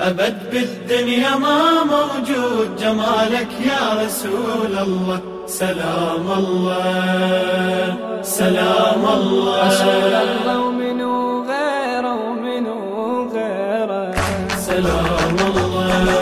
أبد بالدنيا ما موجود جمالك يا رسول الله. سلام الله سلام الله. رسول الله ومنو غيره ومنو غيره. سلام الله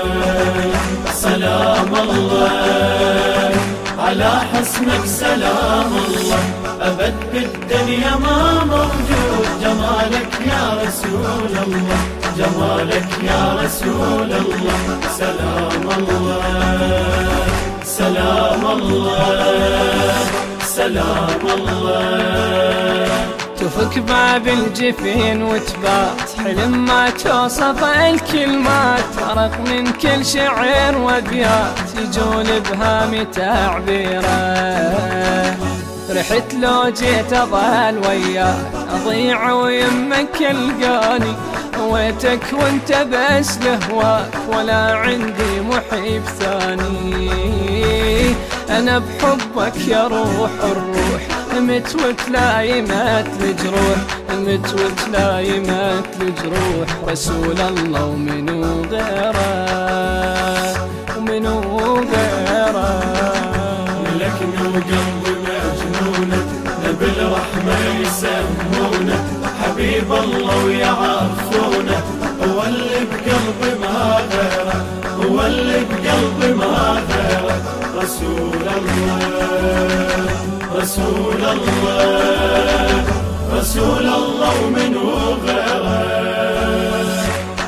سلام الله. على حسنك سلام الله. أبد بالدنيا ما موجود جمالك يا رسول الله. جمالك يا رسول الله. سلام الله. سلام الله. سلام الله. تفك باب الجفين وتبات حلم ما توصف الكلمات. فرق من كل شعر وابيات يجون بهام تعبيره رحت لو جيت اظل وياك أضيع ويمك القاني. ويتك وانت بس لهواك ولا عندي محيب ثاني. أنا بحبك يا روح الروح مت وتلايمت الجروح مت وتلايمت الجروح رسول الله ومنو غيره ومنو غيره ملكنا وقلبي مجنونة نبي الرحمة يسمونه. حبيب الله ويعرفونه هو اللي بقلبي ما غيره هو اللي بقلبي ما غيره رسول الله رسول الله رسول الله ومنه غيره.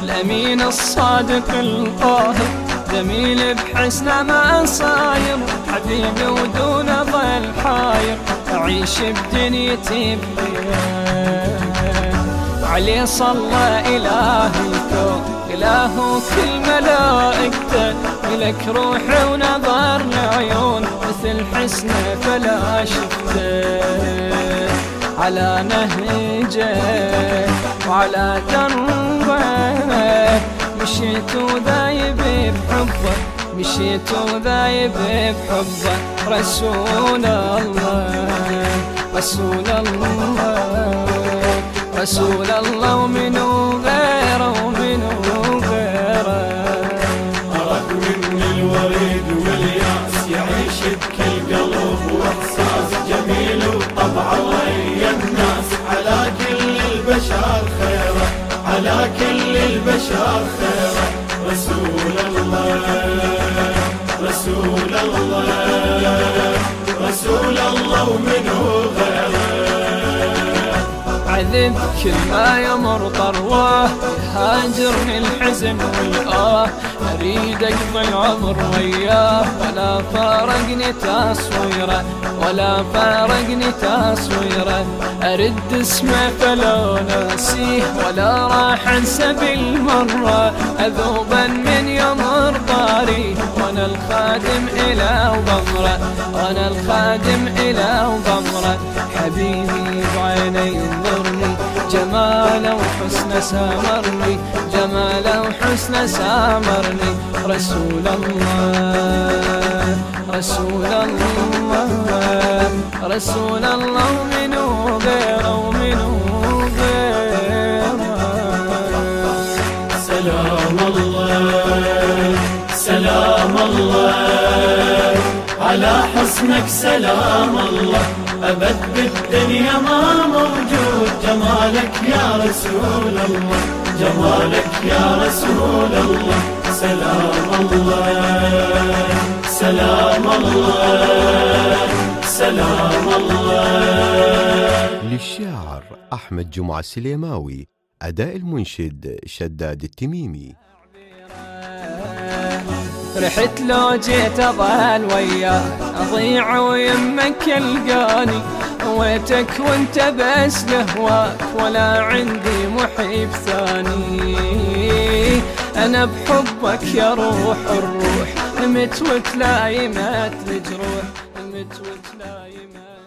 الأمين الصادق القاهر جميل بحسن ما صاير حبيبي ودون ظل حاير أعيش بدنيتي بخير. عليه صلى إله الكون إله كل ملائكته. لك روح ونظر العيون مثل حسنه فلا شفته. على نهجه وعلى دربه مشيت وذايب بحبه مشيت وذايب بحبه. رسول الله رسول الله. رسول الله ومنو غيره ومنو غيره؟ أرق من الوريد والياس يعيش بكل قلب وإحساس جميل وطبعه ويا الناس. على كل البشر خيرة على كل البشر خيرة. رسول الله رسول الله رسول الله غيره عذب كل ما يمر طرواه يهاجرني الحزن والآه. أريد أقضي العمر وياه ولا فارقني تصويره ولا فارقني تصويره. أرد اسمه فلا ناسيه ولا راح أنسى بالمرة. أذوبا من يمر طاري وأنا الخادم إلى وضمره. وأنا الخادم إلى وضمره. حبيبي بعيني ينظرني جماله وحسن سامرني جماله وحسن سامرني. رسول الله رسول الله رسول الله منو غيره ومنو سلام الله سلام الله على حسنك سلام الله. أبد بالدنيا ما موجود. جمالك يا رسول الله. جمالك يا رسول الله. سلام الله. سلام الله. سلام الله. للشاعر أحمد جمعة السليماوي أداء المنشد شداد التميمي. رحت لو جيت اظل وياك أضيع ويمك ألقاني ويتك وانت بس لهواك ولا عندي محيب ثاني. أنا بحبك يا روح الروح مت وتلايمت الجروح مت وتلايمت